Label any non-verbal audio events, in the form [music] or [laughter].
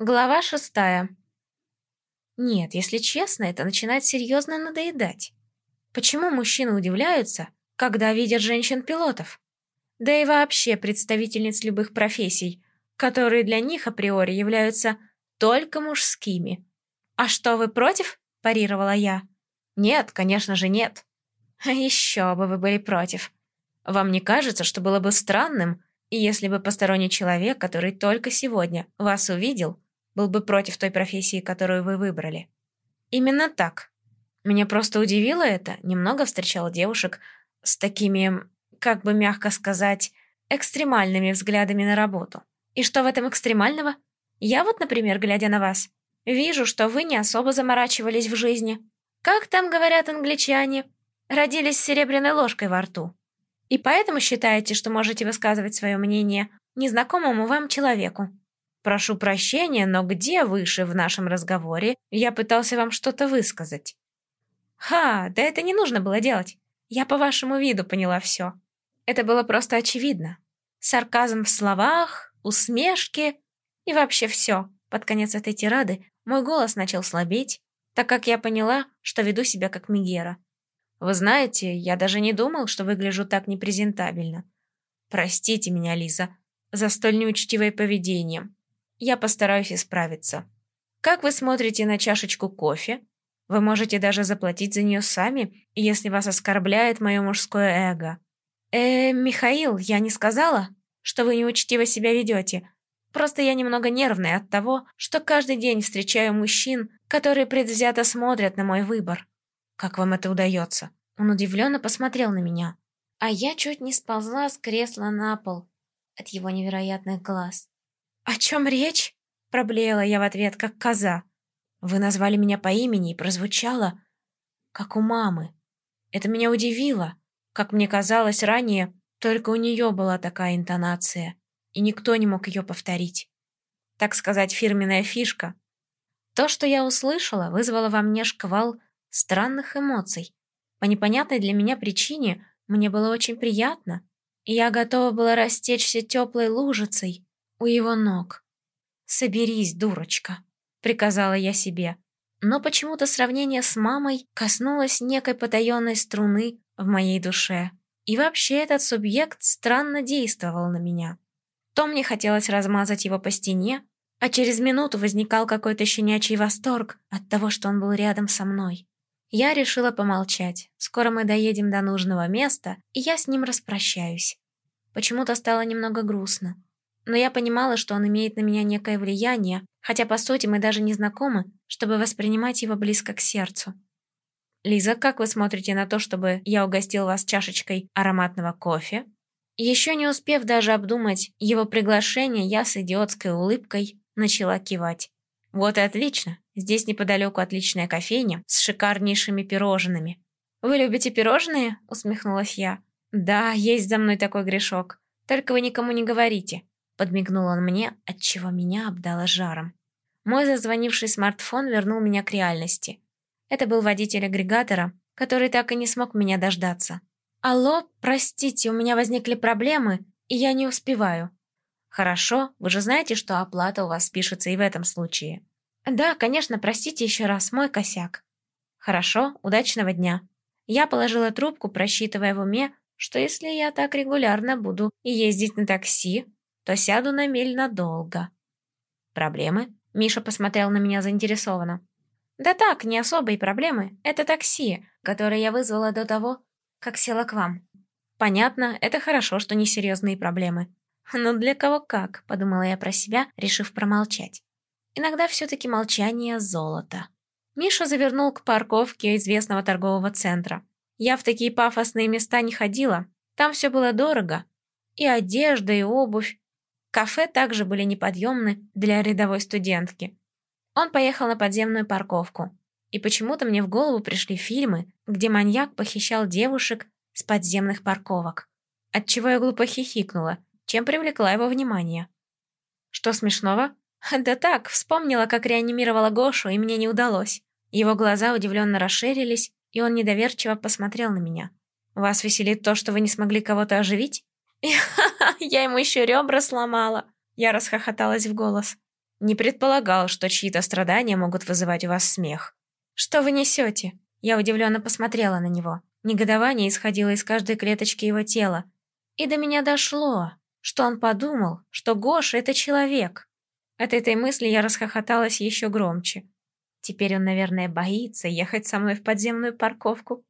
Глава шестая. Нет, если честно, это начинает серьезно надоедать. Почему мужчины удивляются, когда видят женщин-пилотов? Да и вообще представительниц любых профессий, которые для них априори являются только мужскими. «А что, вы против?» – парировала я. «Нет, конечно же нет». А еще бы вы были против. Вам не кажется, что было бы странным, если бы посторонний человек, который только сегодня вас увидел, был бы против той профессии, которую вы выбрали. Именно так. Меня просто удивило это. Немного встречала девушек с такими, как бы мягко сказать, экстремальными взглядами на работу. И что в этом экстремального? Я вот, например, глядя на вас, вижу, что вы не особо заморачивались в жизни. Как там говорят англичане? Родились с серебряной ложкой во рту. И поэтому считаете, что можете высказывать свое мнение незнакомому вам человеку. Прошу прощения, но где выше в нашем разговоре я пытался вам что-то высказать? Ха, да это не нужно было делать. Я по вашему виду поняла все. Это было просто очевидно. Сарказм в словах, усмешки и вообще все. Под конец этой тирады мой голос начал слабеть, так как я поняла, что веду себя как Мегера. Вы знаете, я даже не думал, что выгляжу так непрезентабельно. Простите меня, Лиза, за столь неучтивое поведение. Я постараюсь исправиться. Как вы смотрите на чашечку кофе? Вы можете даже заплатить за нее сами, если вас оскорбляет мое мужское эго. Э, Михаил, я не сказала, что вы неучтиво себя ведете. Просто я немного нервная от того, что каждый день встречаю мужчин, которые предвзято смотрят на мой выбор. Как вам это удается? Он удивленно посмотрел на меня. А я чуть не сползла с кресла на пол от его невероятных глаз. «О чем речь?» — проблеяла я в ответ, как коза. «Вы назвали меня по имени и прозвучало, как у мамы. Это меня удивило. Как мне казалось ранее, только у нее была такая интонация, и никто не мог ее повторить. Так сказать, фирменная фишка. То, что я услышала, вызвало во мне шквал странных эмоций. По непонятной для меня причине мне было очень приятно, и я готова была растечься теплой лужицей, у его ног. «Соберись, дурочка», — приказала я себе. Но почему-то сравнение с мамой коснулось некой потаенной струны в моей душе. И вообще этот субъект странно действовал на меня. То мне хотелось размазать его по стене, а через минуту возникал какой-то щенячий восторг от того, что он был рядом со мной. Я решила помолчать. Скоро мы доедем до нужного места, и я с ним распрощаюсь. Почему-то стало немного грустно но я понимала, что он имеет на меня некое влияние, хотя, по сути, мы даже не знакомы, чтобы воспринимать его близко к сердцу. «Лиза, как вы смотрите на то, чтобы я угостил вас чашечкой ароматного кофе?» Еще не успев даже обдумать его приглашение, я с идиотской улыбкой начала кивать. «Вот и отлично. Здесь неподалеку отличная кофейня с шикарнейшими пирожными». «Вы любите пирожные?» — усмехнулась я. «Да, есть за мной такой грешок. Только вы никому не говорите. Подмигнул он мне, отчего меня обдало жаром. Мой зазвонивший смартфон вернул меня к реальности. Это был водитель агрегатора, который так и не смог меня дождаться. «Алло, простите, у меня возникли проблемы, и я не успеваю». «Хорошо, вы же знаете, что оплата у вас пишется и в этом случае». «Да, конечно, простите еще раз, мой косяк». «Хорошо, удачного дня». Я положила трубку, просчитывая в уме, что если я так регулярно буду ездить на такси, то сяду на мель надолго. Проблемы? Миша посмотрел на меня заинтересованно. Да так, не особые проблемы. Это такси, которое я вызвала до того, как села к вам. Понятно, это хорошо, что не серьезные проблемы. Но для кого как, подумала я про себя, решив промолчать. Иногда все-таки молчание — золото. Миша завернул к парковке известного торгового центра. Я в такие пафосные места не ходила. Там все было дорого. И одежда, и обувь, Кафе также были неподъемны для рядовой студентки. Он поехал на подземную парковку. И почему-то мне в голову пришли фильмы, где маньяк похищал девушек с подземных парковок. Отчего я глупо хихикнула, чем привлекла его внимание. Что смешного? Да так, вспомнила, как реанимировала Гошу, и мне не удалось. Его глаза удивленно расширились, и он недоверчиво посмотрел на меня. «Вас веселит то, что вы не смогли кого-то оживить?» [laughs] Я ему еще ребра сломала. Я расхохоталась в голос. Не предполагал, что чьи-то страдания могут вызывать у вас смех. Что вы несете? Я удивленно посмотрела на него. Негодование исходило из каждой клеточки его тела. И до меня дошло, что он подумал, что Гоша — это человек. От этой мысли я расхохоталась еще громче. Теперь он, наверное, боится ехать со мной в подземную парковку.